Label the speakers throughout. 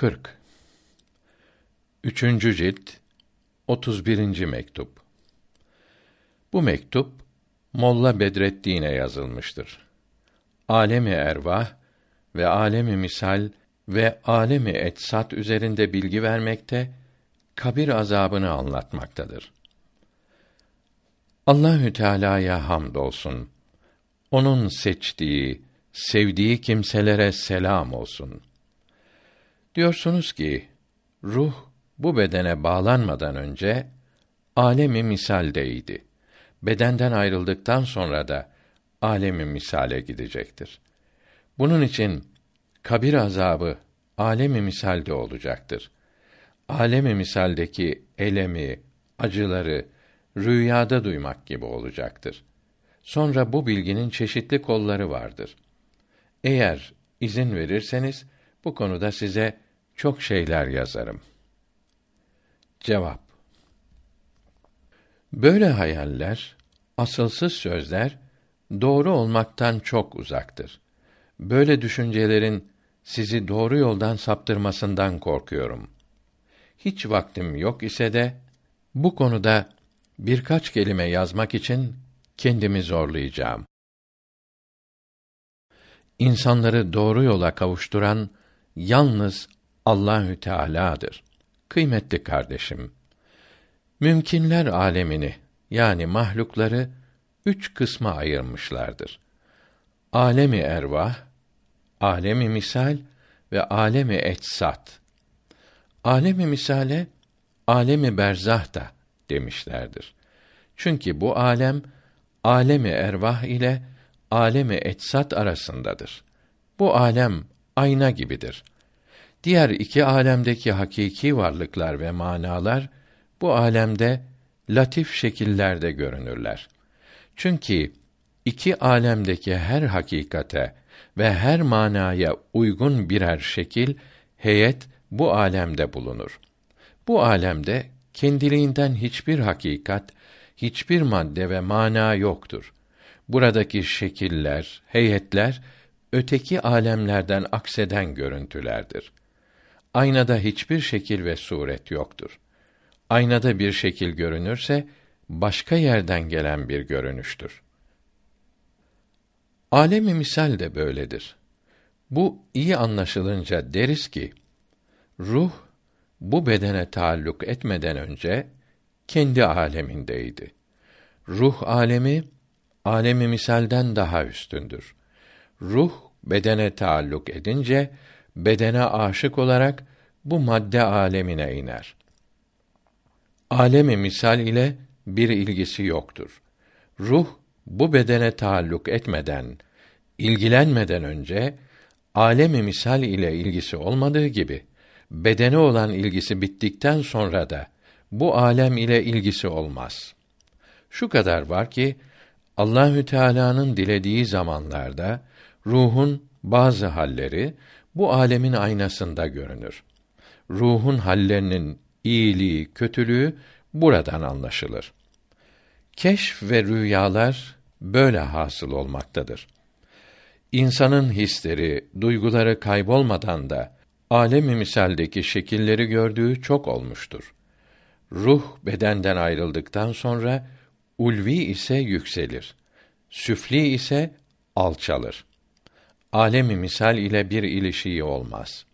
Speaker 1: 40 Üçüncü cilt 31. mektup Bu mektup Molla Bedreddin'e yazılmıştır. Alemi ervah ve alemi misal ve alemi etsat üzerinde bilgi vermekte, kabir azabını anlatmaktadır. Allahü Teala'ya hamdolsun. Onun seçtiği, sevdiği kimselere selam olsun. Diyorsunuz ki ruh bu bedene bağlanmadan önce alemi misaldeydi. Bedenden ayrıldıktan sonra da alemi misale gidecektir. Bunun için kabir azabı alemi misalde olacaktır. Alemi misaldeki elemi, acıları rüyada duymak gibi olacaktır. Sonra bu bilginin çeşitli kolları vardır. Eğer izin verirseniz bu konuda size çok şeyler yazarım. Cevap Böyle hayaller, asılsız sözler doğru olmaktan çok uzaktır. Böyle düşüncelerin sizi doğru yoldan saptırmasından korkuyorum. Hiç vaktim yok ise de bu konuda birkaç kelime yazmak için kendimi zorlayacağım. İnsanları doğru yola kavuşturan yalnız Allahü Teala'dır. Kıymetli kardeşim, mümkinler alemini yani mahlukları üç kısma ayırmışlardır. Alemi ervah, alemi misal ve alemi etsat. Alemi misale alemi berzah da demişlerdir. Çünkü bu alem alemi ervah ile alemi etsat arasındadır. Bu alem ayna gibidir. Diğer iki alemdeki hakiki varlıklar ve manalar bu alemde latif şekillerde görünürler. Çünkü iki alemdeki her hakikate ve her manaya uygun birer şekil, heyet bu alemde bulunur. Bu alemde kendiliğinden hiçbir hakikat, hiçbir madde ve mana yoktur. Buradaki şekiller, heyetler öteki alemlerden akseden görüntülerdir. Aynada hiçbir şekil ve suret yoktur. Aynada bir şekil görünürse başka yerden gelen bir görünüştür. Alemi misal de böyledir. Bu iyi anlaşılınca deriz ki ruh bu bedene taalluk etmeden önce kendi alemindeydi. Ruh alemi alemi misalden daha üstündür. Ruh bedene taalluk edince bedene aşık olarak bu madde alemine iner. Alemi misal ile bir ilgisi yoktur. Ruh bu bedene taalluk etmeden, ilgilenmeden önce alemi misal ile ilgisi olmadığı gibi bedene olan ilgisi bittikten sonra da bu alem ile ilgisi olmaz. Şu kadar var ki Allahü Teala'nın dilediği zamanlarda ruhun bazı halleri bu alemin aynasında görünür. Ruhun hallerinin iyiliği, kötülüğü buradan anlaşılır. Keşf ve rüyalar böyle hasıl olmaktadır. İnsanın hisleri, duyguları kaybolmadan da alemi misaldeki şekilleri gördüğü çok olmuştur. Ruh bedenden ayrıldıktan sonra ulvi ise yükselir. Süfli ise alçalır. Alemi misal ile bir ilişiği olmaz.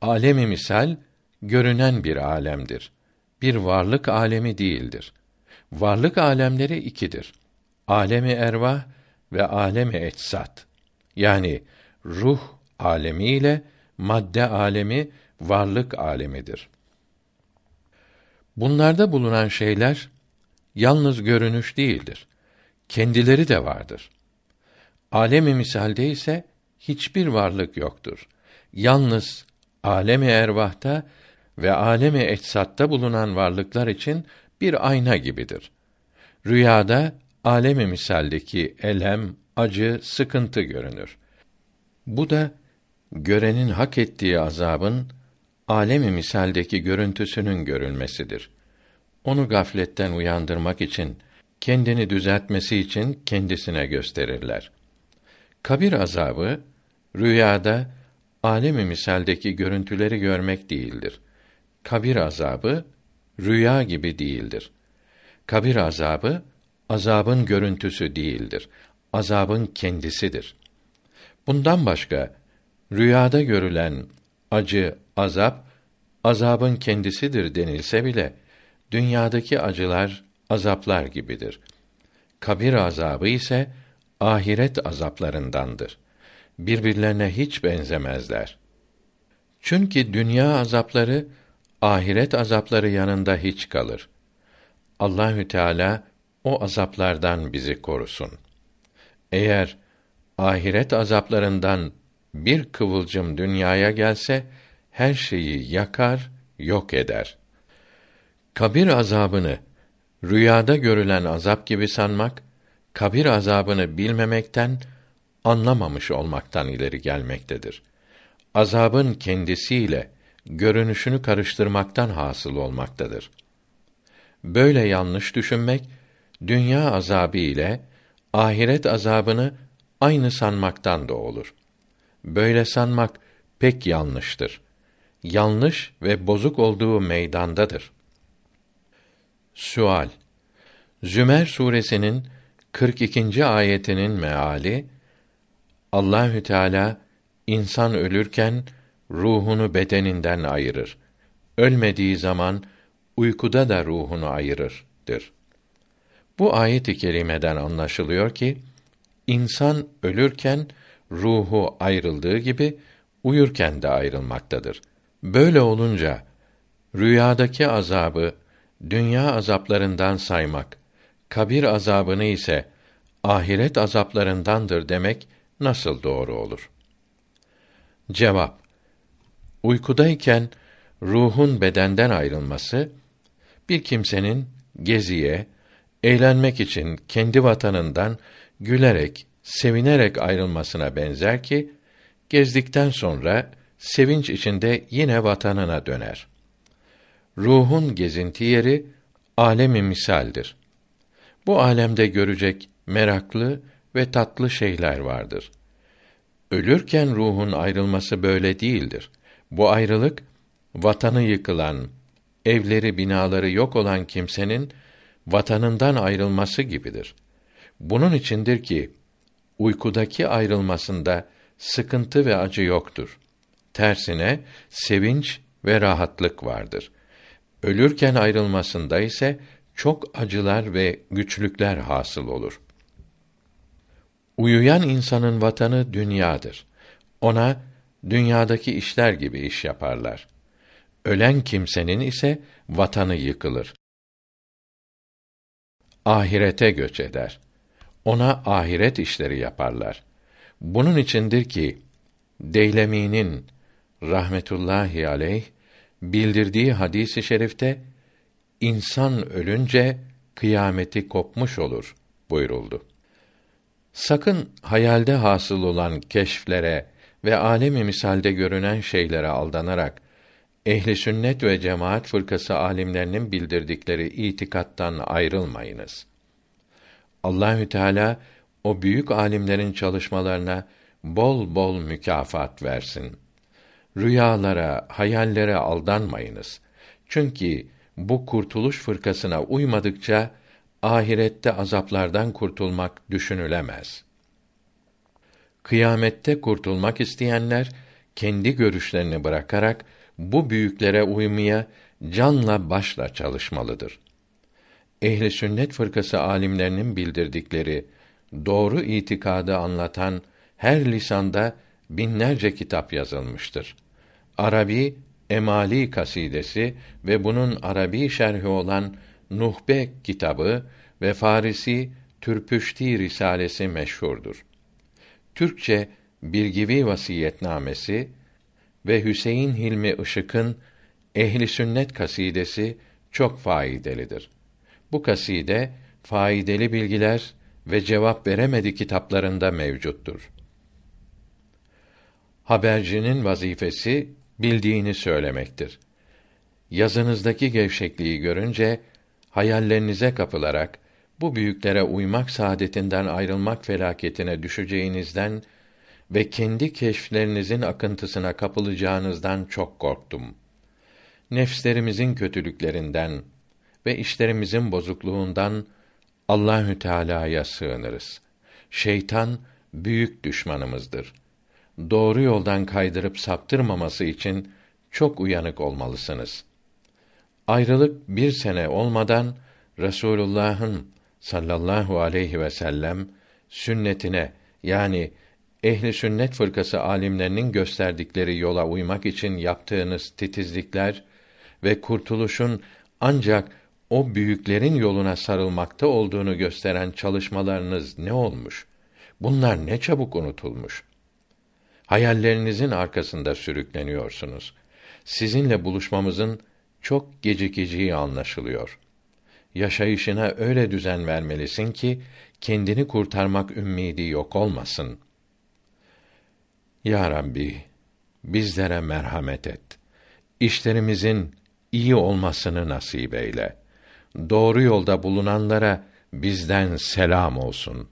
Speaker 1: Alemi misal görünen bir alemdir. Bir varlık alemi değildir. Varlık alemleri ikidir. Alemi ervah ve alemi etsat. Yani ruh alemi ile madde alemi varlık alemidir. Bunlarda bulunan şeyler yalnız görünüş değildir. Kendileri de vardır. Alemi misalde ise hiçbir varlık yoktur. Yalnız alemi ervahta ve alemi etsatta bulunan varlıklar için bir ayna gibidir. Rüyada alemi misaldeki elem, acı, sıkıntı görünür. Bu da görenin hak ettiği azabın alemi misaldeki görüntüsünün görülmesidir. Onu gafletten uyandırmak için, kendini düzeltmesi için kendisine gösterirler. Kabir azabı rüyada alemi misaldeki görüntüleri görmek değildir. Kabir azabı rüya gibi değildir. Kabir azabı azabın görüntüsü değildir. Azabın kendisidir. Bundan başka rüyada görülen acı, azap azabın kendisidir denilse bile dünyadaki acılar azaplar gibidir. Kabir azabı ise ahiret azaplarındandır. Birbirlerine hiç benzemezler. Çünkü dünya azapları ahiret azapları yanında hiç kalır. Allahü Teala o azaplardan bizi korusun. Eğer ahiret azaplarından bir kıvılcım dünyaya gelse her şeyi yakar, yok eder. Kabir azabını rüyada görülen azap gibi sanmak, kabir azabını bilmemekten, anlamamış olmaktan ileri gelmektedir. Azabın kendisiyle görünüşünü karıştırmaktan hasıl olmaktadır. Böyle yanlış düşünmek, dünya azabı ile ahiret azabını aynı sanmaktan da olur. Böyle sanmak pek yanlıştır. Yanlış ve bozuk olduğu meydandadır. Sual Zümer suresinin 42. ayetinin meali Allahü Teala insan ölürken ruhunu bedeninden ayırır. Ölmediği zaman uykuda da ruhunu ayırırdır. Bu ayet-i kerimeden anlaşılıyor ki insan ölürken ruhu ayrıldığı gibi uyurken de ayrılmaktadır. Böyle olunca rüyadaki azabı dünya azaplarından saymak, kabir azabını ise ahiret azaplarındandır demek nasıl doğru olur? Cevap Uykudayken ruhun bedenden ayrılması bir kimsenin geziye, eğlenmek için kendi vatanından gülerek, sevinerek ayrılmasına benzer ki gezdikten sonra sevinç içinde yine vatanına döner. Ruhun gezinti yeri alemi misaldir. Bu alemde görecek meraklı ve tatlı şeyler vardır. Ölürken ruhun ayrılması böyle değildir. Bu ayrılık vatanı yıkılan, evleri, binaları yok olan kimsenin vatanından ayrılması gibidir. Bunun içindir ki uykudaki ayrılmasında sıkıntı ve acı yoktur. Tersine sevinç ve rahatlık vardır. Ölürken ayrılmasında ise çok acılar ve güçlükler hasıl olur. Uyuyan insanın vatanı dünyadır. Ona dünyadaki işler gibi iş yaparlar. Ölen kimsenin ise vatanı yıkılır. Ahirete göç eder. Ona ahiret işleri yaparlar. Bunun içindir ki Deylemi'nin rahmetullahi aleyh bildirdiği hadisi şerifte insan ölünce kıyameti kopmuş olur buyuruldu. Sakın hayalde hasıl olan keşflere ve alemi misalde görünen şeylere aldanarak ehli sünnet ve cemaat fırkası alimlerinin bildirdikleri itikattan ayrılmayınız. Allahü Teala o büyük alimlerin çalışmalarına bol bol mükafat versin. Rüyalara, hayallere aldanmayınız. Çünkü bu kurtuluş fırkasına uymadıkça ahirette azaplardan kurtulmak düşünülemez. Kıyamette kurtulmak isteyenler kendi görüşlerini bırakarak bu büyüklere uymaya canla başla çalışmalıdır. Ehli sünnet fırkası alimlerinin bildirdikleri doğru itikadı anlatan her lisanda binlerce kitap yazılmıştır. Arabi Emali kasidesi ve bunun Arabi şerhi olan Nuhbe kitabı ve Farisi Türpüşti risalesi meşhurdur. Türkçe Birgivi vasiyetnamesi ve Hüseyin Hilmi Işık'ın Ehli Sünnet kasidesi çok faydalıdır. Bu kaside faydalı bilgiler ve cevap veremedi kitaplarında mevcuttur. Habercinin vazifesi bildiğini söylemektir. Yazınızdaki gevşekliği görünce hayallerinize kapılarak bu büyüklere uymak saadetinden ayrılmak felaketine düşeceğinizden ve kendi keşflerinizin akıntısına kapılacağınızdan çok korktum. Nefslerimizin kötülüklerinden ve işlerimizin bozukluğundan Allahü Teala'ya sığınırız. Şeytan büyük düşmanımızdır. Doğru yoldan kaydırıp saptırmaması için çok uyanık olmalısınız. Ayrılık bir sene olmadan Resulullah'ın sallallahu aleyhi ve sellem sünnetine yani ehli sünnet fırkası alimlerinin gösterdikleri yola uymak için yaptığınız titizlikler ve kurtuluşun ancak o büyüklerin yoluna sarılmakta olduğunu gösteren çalışmalarınız ne olmuş? Bunlar ne çabuk unutulmuş. Hayallerinizin arkasında sürükleniyorsunuz. Sizinle buluşmamızın çok gecikeceği anlaşılıyor. Yaşayışına öyle düzen vermelisin ki kendini kurtarmak ümmidi yok olmasın. Ya Rabbi, bizlere merhamet et. İşlerimizin iyi olmasını nasip eyle. Doğru yolda bulunanlara bizden selam olsun.